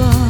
va.